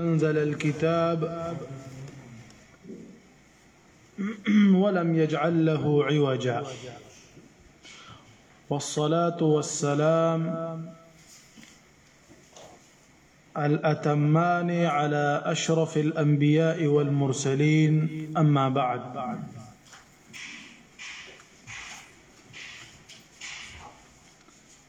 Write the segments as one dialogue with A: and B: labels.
A: أنزل الكتاب ولم يجعل له عوجا والصلاة والسلام الأتمان على أشرف الأنبياء والمرسلين أما بعد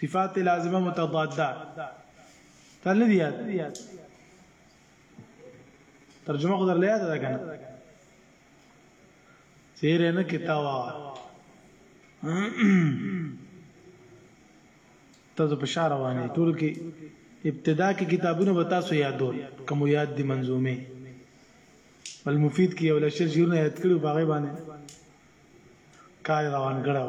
A: صفات لازمه متضاده تل نه دی یاد ترجمه خو در یاد ده کنه چیر نه کتاوا تاسو په شار روانه ټول کې ابتدا کې کتابونه به تاسو یادول کوم یاد دي منظومه بل مفید کې یو لشر شیرونه یاد کړو باغې باندې کار روان کړو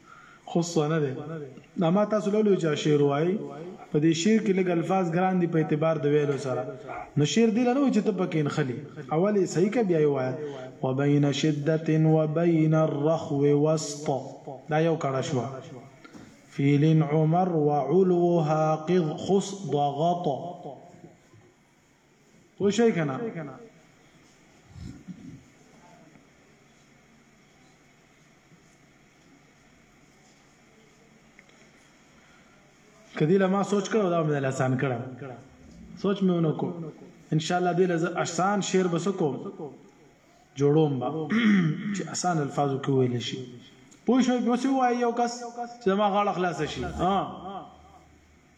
A: خصه نه دی دا ما تاسو له لوي چا شعر وای په دې شعر کې لګ الفاظ ګران دي په اعتبار د ویلو سره نو شعر دی لنو چې ته پکې نخلي اولې صحیح کا بیا یو وای وبین شدت وبین الرخو وسط دا یو کړه شو فیل عمر وعلوها قض خص ضغط پوه شئ کنه کدی له ما سوچ کړو دا مې لسان کړه سوچ مې ونه کو ان شاء الله دې له آسان شعر بس کو جوړوم با چې آسان الفاظو کې ویل شي پوه شو په څه وایي یو کس چې ما غاړه خلاص شي ها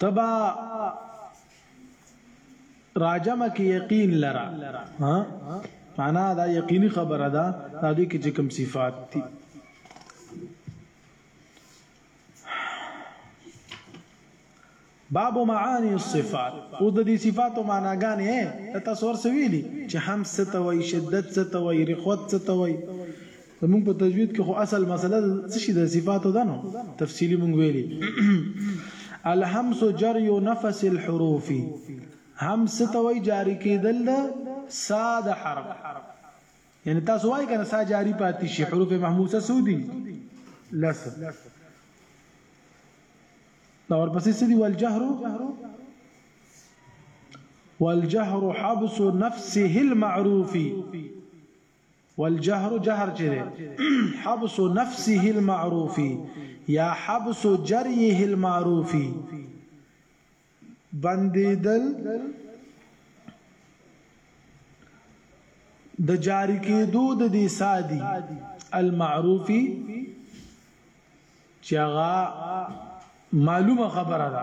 A: تبا راجم کې یقین لرا ها معنا دا یقیني خبره ده دا دې کې کوم صفات دي باب معانی الصفات او د دې صفاتو معناګانې ته تاسو ورسویلی چې هم ستوي شدت ستوي رخوت ستوي زمونږ په تجوید کې خو اصل مسله څه شي د صفاتو ده نو تفصیلی مونږ ویلي الهمس جری نفس الحروف همس ته وای جاری کېدل ده ساده حرف یعنی تاسو وای کنه سا جاری پاتې شي حروف محموسه سودی لس دا ورپسې سدي والجهر والجهر حبس نفسه المعروف والجهر جهر چې دی حبس نفسه المعروف یا حبس جریه المعروف بندیدل د جاری کېدو د دې سادي المعروفي چې هغه معلومه خبره ده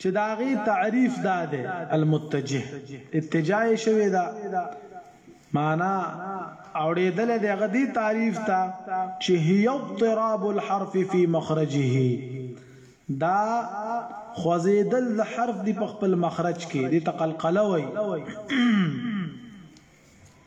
A: چې د هغې تعریف دا دی، المتجه، اتجاه یې شوې ده، مانا اوړېدلی دی هغه دې تعریف ته چې هي اضطراب الحرف فی مخرجه، دا خوځېدل د حرف دي په خپل مخرج کې، دې ته قلقله وایي.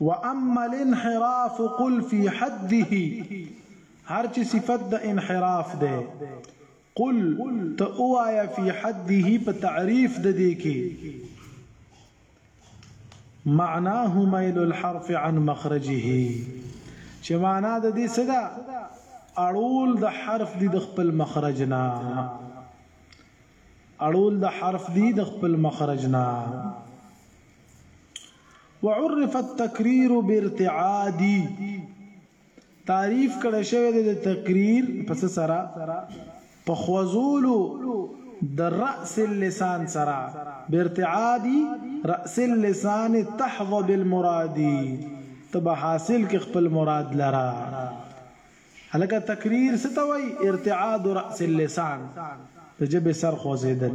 A: واما الانحراف قل في حده هر چې صفت د انحراف ده قل ته اوایا فی حده په تعریف د دې کې معناه میل الحرف عن مخرجه چې معنا د دې صدا اړول د حرف دی د خپل مخرج نه اړول د حرف دی د خپل مخرج نه وعرف التقرير بارتعاد تعریف کړه شوی د تقریر پس سره په خوزولو د راس اللسان سره بارتعاد راس اللسان تحظى بالمراد تبا حاصل کې خپل مراد لرا هلکه تقریر ستوي ارتعاد راس اللسان د جبه سر خوزیدل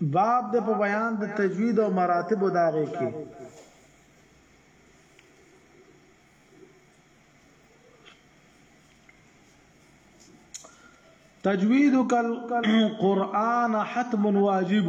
A: باب د په بیان د تجوید او مراتب داغه کې تجوید کل قران حتم واجب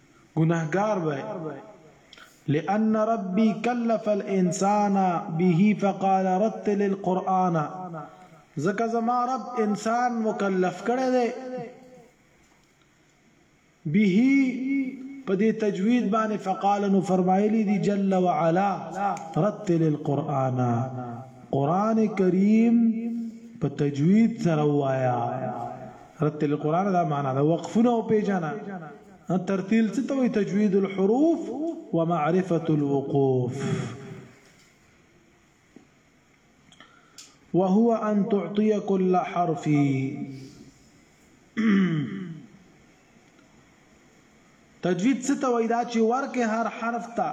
A: ګنهګار به لأن ربي كلف الانسان به فقال رتل القرآن زکه زما رب انسان مکلف کړی دی به په دې تجوید باندې فقال نو فرمایلی دی جل وعلا رتل القرآن قران کریم په تجوید سره وایا رتل القرآن دا معنا دا وقفونه او پیجانا ترتیل څه ته وي تجوید الحروف ومعرفه الوقوف وهو ان تعطي كل حرف تجوید څه ته وای دا چې ورکه هر حرف ته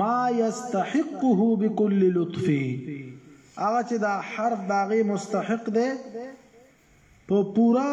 A: ما یستحقه بكل لطف هغه چې دا حرف داغه مستحق دی په پورا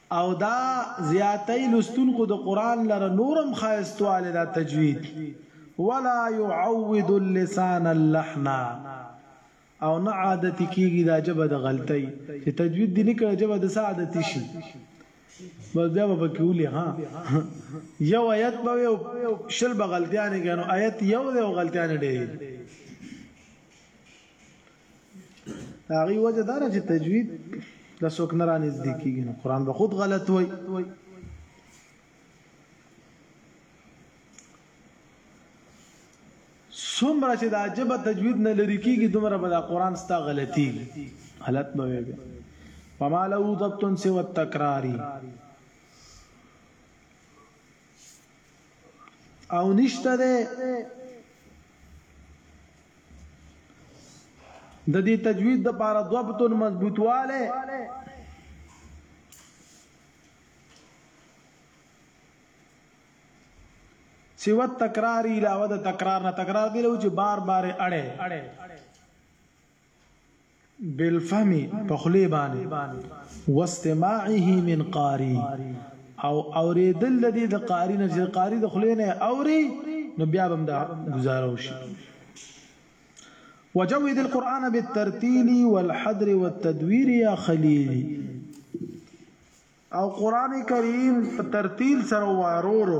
A: او دا زیاتۍ لوستونکو د قرآن لره نور هم ښایستوالی دا تجوید ولا يعود اللسان اللحنا او نه عادت کیږي دا جبه د غلطۍ چې تجوید دي نه کړه جبه د سعادت شي بس بیا به پکې ولي ها یو آیت به یو شل بغلطیانې کنو آیت یو دی او غلطیانې ډېری هغه وجه دا چې تجوید د څوک نه رانیز دي کیږي نو قران به خود غلط وای څومره چې دا جبه تجوید نه لري کیږي دومره به دا قران ستا غلطي غلط به وي فما له ضبط سوى التکراری او نشته ده د دې تجوید د پاره ضبط مضبوطواله سیو تکرار علاوه د تکرار نه تکرار دی لو چې بار بار اړه بالفم په خولې باندې واستماعه من قاری او اوریدل د دې د قاری نه چې قاری د خولې نه اوري نو بیا بم دا گزاره وشي وجود القرآن بالترتيل والحدر والتدوير يا خليلي او قران کریم په ترتیل سره وارورو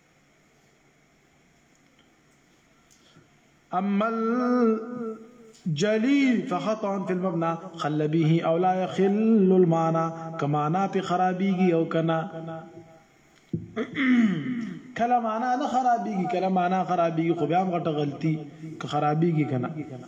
A: اما الجلي فخطا في المبنى خل به او لا يخل المعنى كما نا په خرابيږي او کنا کله معنا نه خرابيږي کله معنا خرابيږي خو بیا هم غټه غلطي که خرابيږي کنه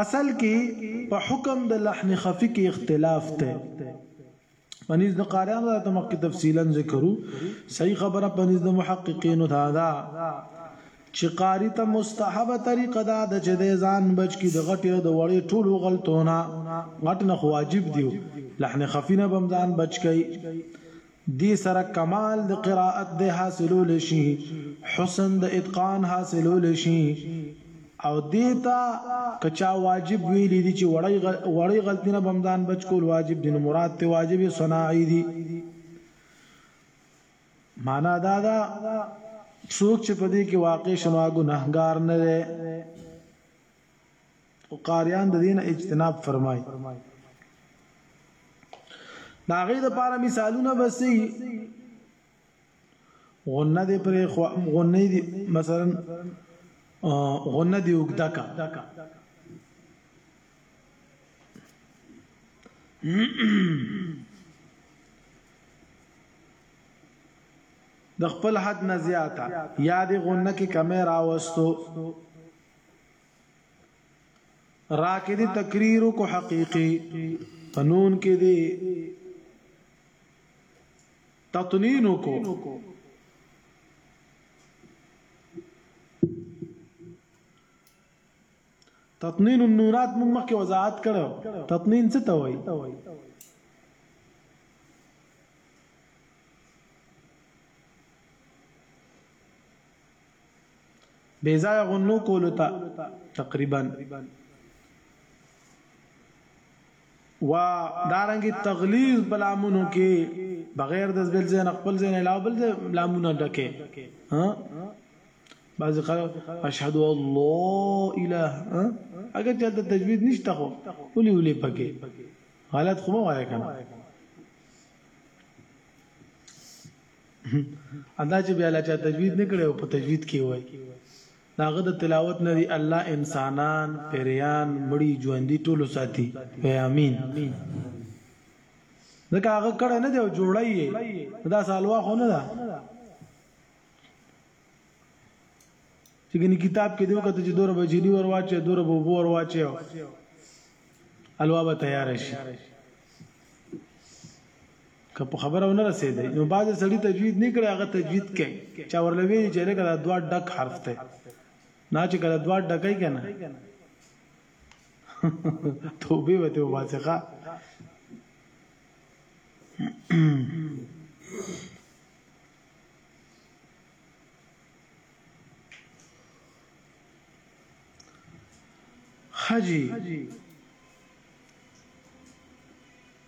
A: اصل کې په حکم د لحن خفي کې اختلاف ته پنځ د قاریان را ته مخکې تفصیلا ذکرو صحیح خبره پنځ د محققینو دا ده چې قاري ته مستحبه طریقه دا ده چې د ځان بچ کی د غټي او د وړې ټولو غلطونه غټ نه واجب دیو لحن خفینه بم ځان بچ کی دی سره کمال د قراءت د حاصلول شي حسن د اتقان حاصلول شي او دیتا کچا واجب ویلی دی چې وړی وړی غلطی نه بمدان بچ کول واجب دین مراد ته واجب صناعی دی مانا دا ده څوک چې په دې کې واقع شنو ګناهګار نه دی او قاریان د دین اجتناب فرمای دا غي د پاره مثالونه بسي غنه دې پر غنه دې مثلا غنه دې وګدکا Mm-hmm. د خپل حد نه زیاته یا د غنه کې کمې راوستو راکې دي تقریر کو حقيقي قانون کې دي تطنین کو تطنین النورات موږ مخکې وضاحت کړو تطنین څه ته وایي بې ځای غنو کولو ته تقریبا و دارنګه تغلیظ په لامونو کې بغیر د بل ځای نه خپل ځای نه علاوه بل ځای لامونه ډکه ها بعضی خلک اشهد الله اله اگر چې د تجوید نشته خو ولي ولي پکې غلط خو وایې کنه ادا چې بیا لا چا تجوید نه کړو په تجوید کې وای د هغه د تلاوت نه دي الله انسانان، پيريان، مړي، ژوندي ټول وساتي. وایه امين. ځکه هغه کړی نه دی او جوړی یې دا سالوا خو نه ده چې ګنې کتاب کې دیو کته چې دوره بجلی ور واچي دوره بوبو ور واچي الوا به تیار شي که په خبره ونه رسیدای نو بعض سړی تجوید نه کړي هغه تجوید کوي چا ورلوي چې لکه دا دوا ډک حرف ته نه چې کله دوا ډکای کنه توبه وته وباسخه خجی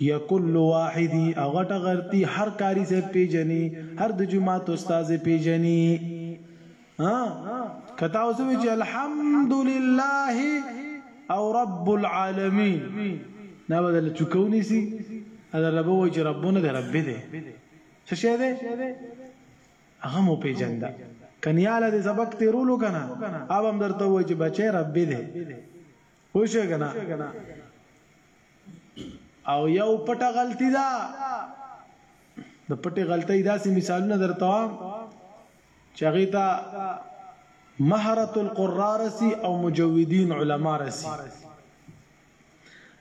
A: یا کل واحدی او غټه غرتی هر کاری صاحب پیجنی هر د جماعت استاد پیجنی ها کتا اوس وی چې الحمدلله او رب العالمین نه بدل چکونی سی اذر رب وای چې ربونه دې رب دې څه شه دې هغه مو پیجنده کنیاله دې سبق تیرولو کنه اوبم درته وای چې بچي رب دې وښه کنه او یو پټه غلطی ده د پټه غلطی داسې مثالونه درته وام چې هغه ته مهرت القرارسی او مجودین علما رسی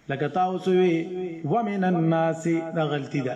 A: لکه تاسو وی ومن الناس دا غلطی ده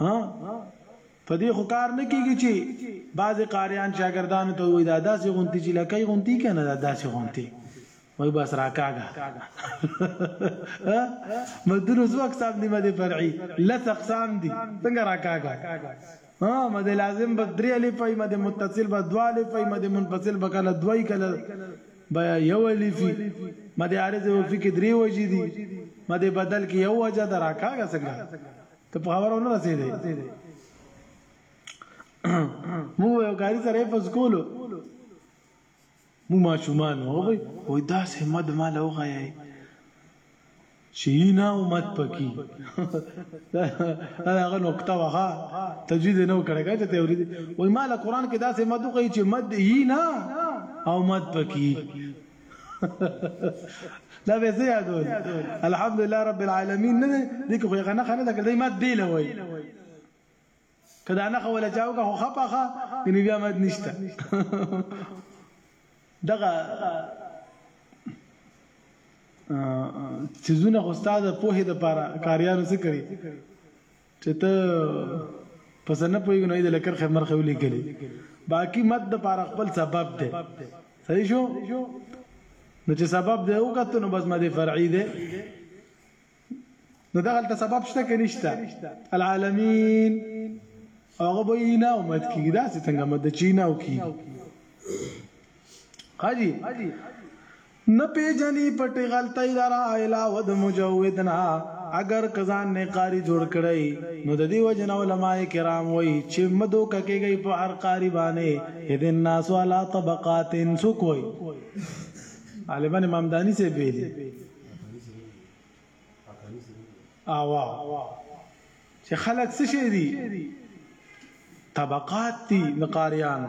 A: ها په دې خو کار نه کیږي چې بعضی قاریان شاګردانو ته وای دا داسې غونتی چې لکه غونتی کنه دا داسې غونتی وای بس راکاګه مدرس وخت صاحب دی مده فرعي لس اقسام دي څنګه راکاګه ها مده لازم به درې الف ای مده متصل به دوا الف ای مده منفصل به کله دوی کله بیا یو الف مده عارض او فکر درې وجې دي مده بدل کې یو وجه دراکاګه څنګه ته په خبرو نه رسیدې مو یو کاری سره پس کولو مو ما شومان هو وای وای دا سه مد مال او غایي شي نه امت پکی دا هغه نقطه وها تجوید نه وکړه کاته ته ورې وای مال قران کې دا سه مد کوي چې مد یی نه او مد پکی دا به زه یادول الحمدلله رب العالمین نه دې خو غنه خنه دا کړې ما دې لوي کدا نه خوله چاو کا خو خپخه یعنی بیا مد نشته دغه چیزونه خو استاد په هې د پاره کاریانو څه کړی چې ته په څه نه پوهېږي نو د لکر خمر خو لیکلي باقي مد د پاره خپل سبب دی صحیح شو نو چې سبب دی وکړو نو بس مد فرعي دی نو دغه ته سبب شته کې نشته العالمین هغه به نه امید کیږي دا څنګه مد چینه او کیږي حاجی نه پيژني په ټغلتۍ لره علاوه د مجود نه اګر که ځان نه قاري جوړ کړي نو ددي وجې نه علماء کرام وائي چه مه دوکه کيږئ په هر قاري باندې اذ الناس علی طبقات څوک وائي غالبا امام داني صاحب ويلي اوا چه خلق څه شي دي طبقات دي نقاريانو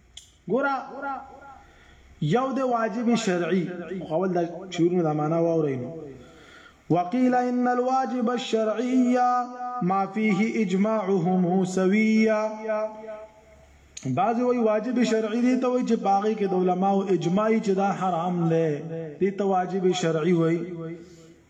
A: ګورا یو د واجب شرعي اول د شعرونو د معنا واورینو وقيل ان الواجب الشرعي ما فيه اجماعهم سويا بعض وی واجب شرعي دي ته وی چې باغې کې د علماو اجماعي چې دا حرام دی دي ته واجب شرعي وی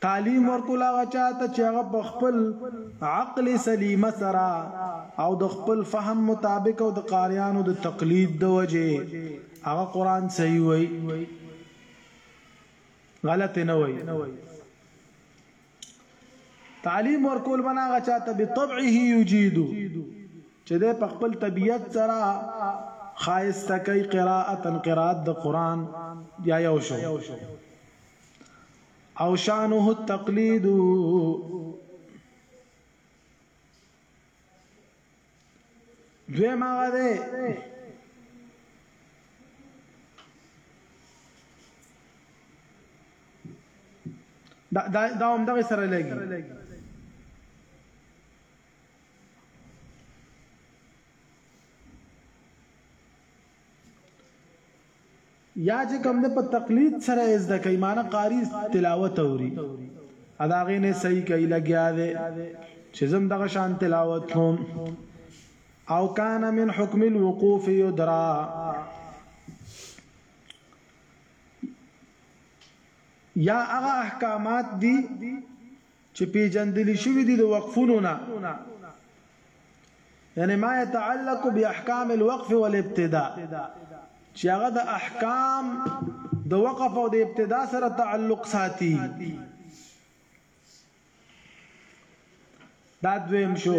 A: تعلیم ورکول هغه چاته چې هغه په خپل عقل سلیمه سره او د خپل فهم مطابق او د قاریانو د تقلید د وجه هغه قران صحیح وای غلط نه وای تعلیم ورکول بنا هغه چاته به طبعه یجیدو چې د خپل طبیعت سره خایسته کوي قراءتا قرات د قران یا یو شو او شانه التقلید دوی ماغه ده دا دا دا هم دغه سره لګي یا چې کوم ده په تقلید سره یې زده کوي معنی قاری تلاوت اوري ا د هغې نه صحیح کوي لګیا دی چې زم دغه شان تلاوت کوم او کان من حکم الوقوف یدرا یا هغه احکامات دي چې پیژندل شوی دی د وقفونو نه یعنی ما يتعلق باحکام الوقف والابتداء چې هغه د احکام د وقف او د ابتدا سره تعلق ساتي دا دویم شو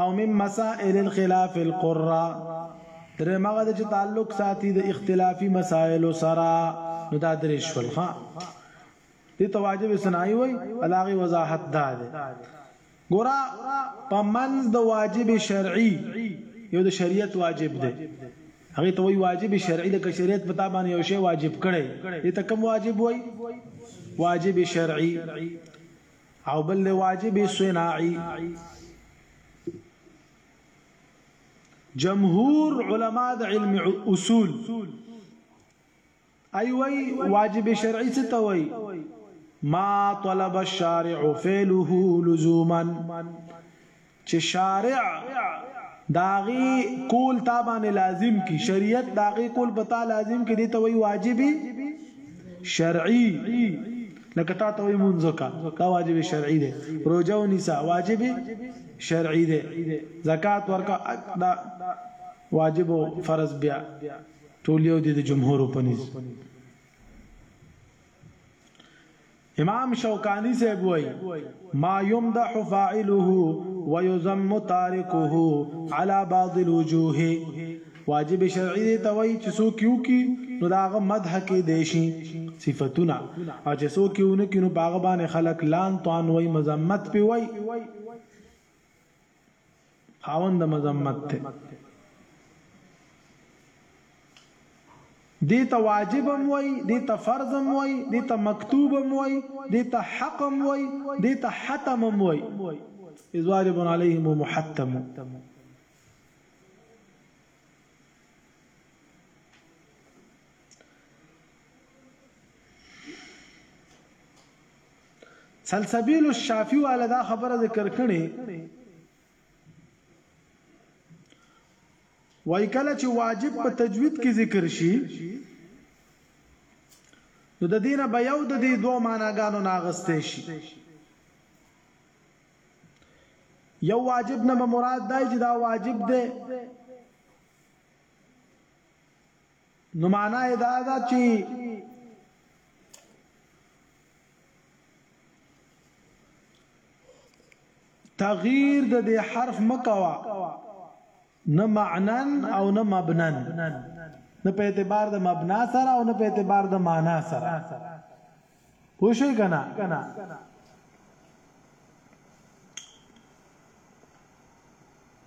A: او من مسائل الخلاف القرى درې مغه د تعلق ساتي د اختلافي مسائل سره نو دا درې شول ها دې ته واجب صناعي وای الاغي وضاحت دا دی ګورا په منځ د واجب شرعي یو د شریعت واجب دی هغه ته وای واجب شرعي لکه شریعت په تابان یو شی واجب کړي دې ته کوم واجب وای واجب شرعي او بل واجب صناعي جمهور علما د علم اصول ای وای واجب شرعي څه ته وای ما طلب الشارع فعله لزوما چې شارع داغي کول تا باندې لازم کی شریعت داغي کول پتا لازم کی دي ته وی واجبي شرعي لکه تا ته وی منځکا دا واجب شرعي دي روزه او نساء واجب شرعي دي زکات ورکا دا واجب او فرض بیا ټول یو دي د جمهور اوپنیز امام شوکانی صاحب وای ما یمدح فاعله ويذم تارکه على بعض الوجوه واجب شرعي دی ته وای چې څوک یو کی نو داغه مدح کې دی شي صفاتونه او چې څوک یو نه کینو باغ باندې خلق لان توان وای مذمت پی وای خاوند د مذمت ته دې ته واجب هم وای دې ته فرض هم وای دې ته مکتوب هم وای دې ته حق هم وای دې ته حتم هم وای اذ واجب علیهم محتم سلسبیل الشافی والا دا خبره ذکر کړي وای کله چې واجب په تجوید کې ذکر شي نو د دینه به یو د دې دوه معناګانو ناغسته شي یو واجب نه مراد دی چې دا واجب دی نو معنا یې دا ده چې تغییر د دې حرف مکوا نه معنن او نه مبنن نه په اعتبار د مبنا سره او نه په اعتبار د معنا سره پوښی کنا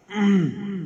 A: Mm-hmm.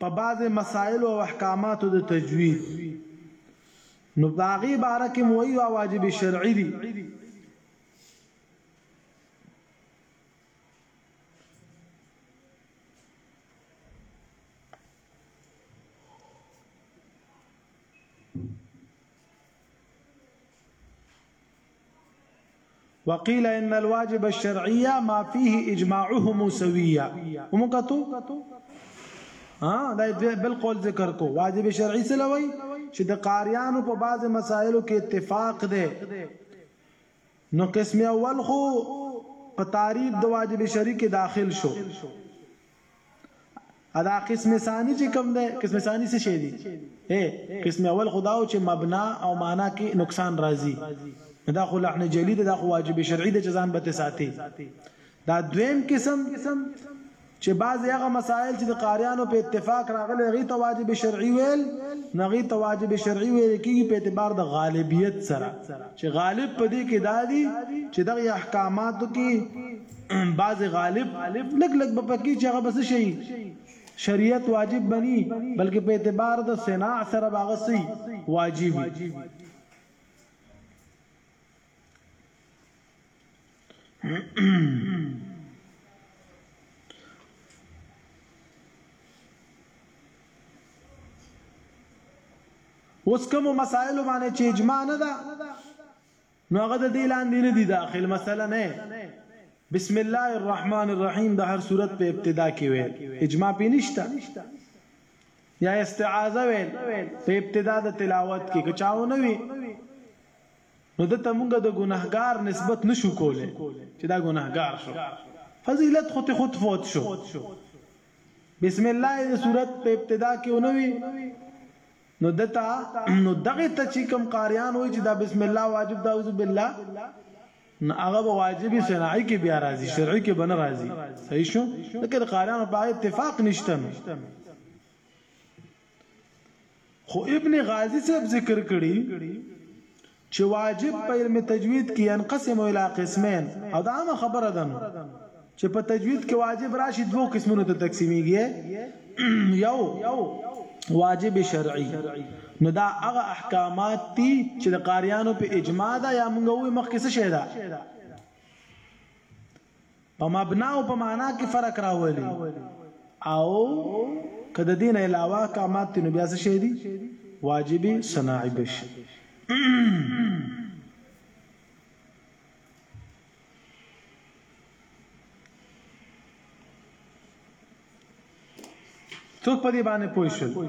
A: په بعضې مسائلو او احکاماتو د تجوید نو په هغې باره کې مویو واجب شرعي دي وقيل ان الواجب الشرعيه ما فيه اجماعهم سويه ومکتو ها دا بل قول ذکر کو واجب شرعي څه لوي چې د قاریانو په بعض مسایلو کې اتفاق ده نو قسم اول خو په تعریف د واجب شرعي کې داخل شو ادا قسم ثانی چې کوم ده قسم ثانی څه شي دي اے قسم اول خداو چې مبنا او معنا کې نقصان راځي دا خو لحن جلی ده دا خو واجب شرعي ده چې ځان به ساتي دا دویم قسم چې بعض هغه مسائل چې د قاریانو په اتفاق راغلي غي ته واجب شرعي ویل نغي ته واجب شرعي ویل کیږي په اعتبار د غالبیت سره چې غالب په دې کې دادي چې دغه احکاماتو کې بعض غالب لګ لګ په پکی چې هغه بس شي شریعت واجب بني بلکې په اعتبار د صناع سره باغ سي واجب اوس کوم مسائل باندې چې اجماع نه ده نو هغه د دې لاندې نه دي داخل مسله نه بسم الله الرحمن الرحیم د هر صورت په ابتدا کې ویل اجماع پې نشته یا استعاذه ویل په ابتدا د تلاوت کې کچاو نه وي نو د تمونګه د ګناهګار نسبت نشو کوله چې دا ګناهګار شو فضیلت خود خود فوت شو بسم الله د صورت په ابتدا کې ونوي نو دته نو دغه ته چې کوم قاریان وای چې دا بسم الله واجب دا اعوذ بالله نو هغه به واجب شرعي کې بیا راځي شرعي کې بن راځي صحیح شو لکه قاریان په اتفاق نشته خو ابن غازی صاحب ذکر کړي چه واجب په علم تجوید کی ینقسم الی قسمین او دا عامه خبره ده نو چه په تجوید کی واجب راشی دوو قسمونو ته تقسیمیږی یو واجب شرعی نو دا هغه احکامات تی چه د قاریانو په اجماع ده یا مونږ وی مخکې څه شی ده په مبنا او په معنا کې فرق راولي او که د دین علاوه احکامات دي نو بیا څه شی دي واجب صناعي بشي څوک په دې باندې پوه شول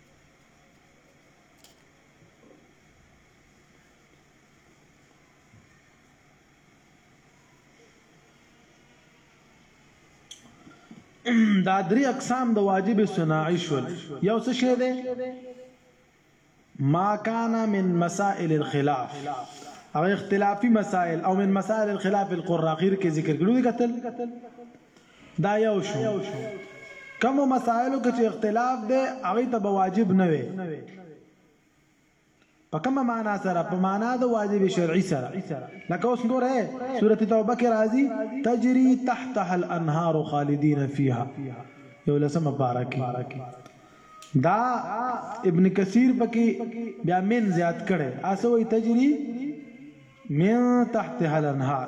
A: دا درې اقسام د واجب صناعي شول یو څه شه ده ما کان من مسائل الخلاف او اختلافي مسائل او من مسائل الخلاف القرى اخر کې ذکر کړو دي قتل دا یو شو کومو مسایلو کې چې اختلاف دی هغه ته به واجب نه وي په کومه معنا سره په معنا د واجب شرعي سره لکه اوس ګوره سوره توبه کې راځي تجري تحتها الانهار خالدين فيها یو لسمه پارا کې دا ابن کثیر پکې بیا من زیات کړي اسوي تجري من تحتها الانهار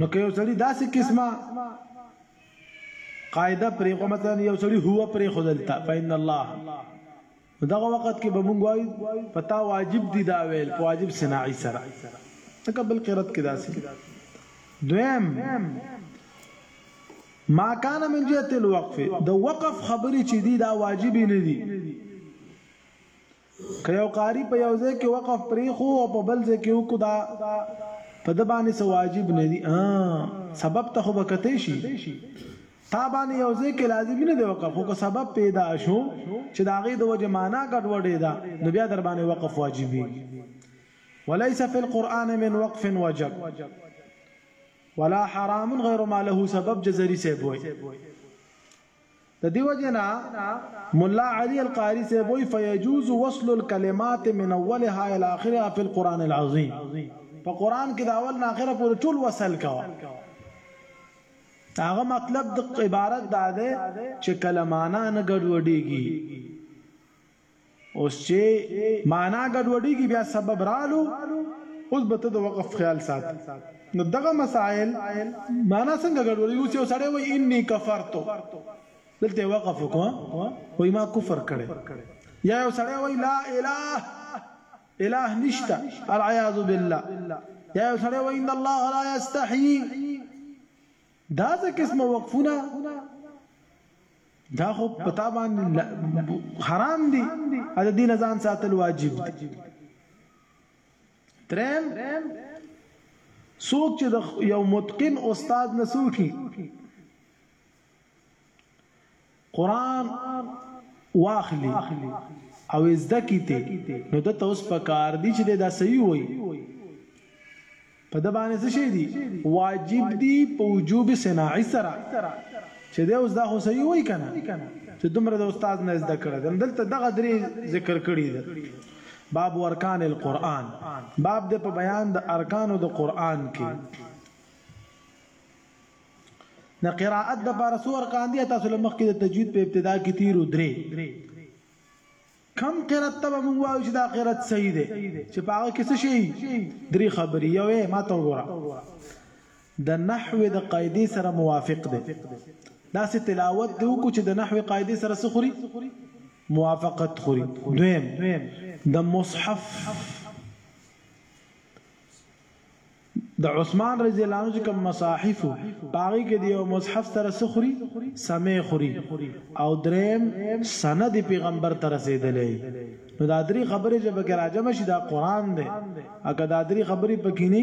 A: نو که یو سړی داسې قسمه قاعده پرې خو مثلا یو سړی هو پرې خو دلته فین الله دغه وخت کې به مونږ وایو پتا واجب دي دا ویل په واجب صناعي سره تک بل قرات کې داسې دویم ما کان من جهه الوقف د وقف خبرې چې دي دا واجب نه دي که یو قاری په یو ځای کې وقف پرې خو او په بل ځای کې وکړو دا په د باندې سو واجب نه دي سبب ته خو بکته شي تا باندې یو ځای کې لازم نه دی وقف خو سبب پیدا شو چې دا غي د وجه معنا ګډوډې ده نو بیا در باندې وقف واجبي وليس في القرآن من وقف وجب ولا حرام غير ما له سبب جزري سيبوي د دې وجې نه ملا علي القاري صاحب وایي فیجوز وصل الکلمات من اولها الی اخرها فی القرآن العظیم په قرآن کې د اول نه اخره پورې ټول وصل کوه هغه مطلب د عبارت دا دی چې کله معنا نه ګډوډېږي اوس چي معنا ګډوډيږي بيا سبب رالو اوس به ته د وقف خيال سات نو دغه مسائل معنا څنګه ګډوډيږي اوس یو سړی وای اني کفرتو دلته وقف کو وای ما کفر کړي یا یو سړی وای لا اله اله نشتا العیاذ بالله یا یو سړی وای ان الله لا یستحیی دا څه قسمه وقفونه دا خو پتا باندې حرام دي ا د دین ځان ساتل واجب دي ترم څوک چې د یو متقن استاد نسوخي قرآن واخلي او یې زده کړي ترې، نو ده ته اوس په کار دي چې دی دا صحیح ووایي. په ده باندې څه شی دي؟ واجب دي په وجوب صناعي سره چې دی اوس دا خو صحیح ووایي که نه چې دومره د استاد نه یې زده کړې ده. نو دلته دغه درې ذکر کړي دي. باب ارکان القرآن، باب دی په بیان د ارکانو د قرآن کې. د قراءت د پاره څو ارکان دي تاسو له مخکې د تجوید په ابتدا کې تیرو درې کم قرات ته موږ وایو چې دا قرات صحیح دی چې پاغه کې څه شي درې خبرې یو یې ما ته وګوره د نحو د قاعده سره موافق دی دا سه تلاوت دی کو چې د نحو قاعده سره سخوري موافقت خوري دویم د مصحف د عثمان رضی الله عنه چې کوم مصاحف په هغه کې د یو مصحف سره سخري سمې خوري او دریم سند پیغمبر ته رسیدلې نو دا درې خبرې چې به راجم شي دا قران دی اګه دا درې خبرې پکې نه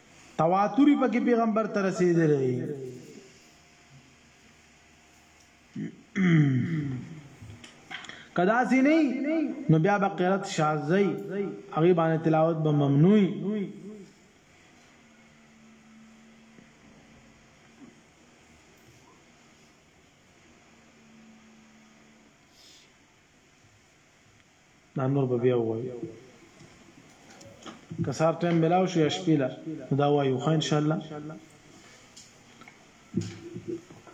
A: تواتری پکې پیغمبر ته رسیدلی کدا سی نه نو بیا به قرات شاذی هغه باندې تلاوت به ممنوعي دا نور به بیا وایو که سار ټایم ملاو شي شپېله دا وایو خو ان شاء الله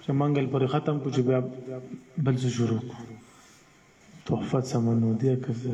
A: چې منګل پر ختم کو چې بیا بل څه شروع تحفه سمنو دی کزه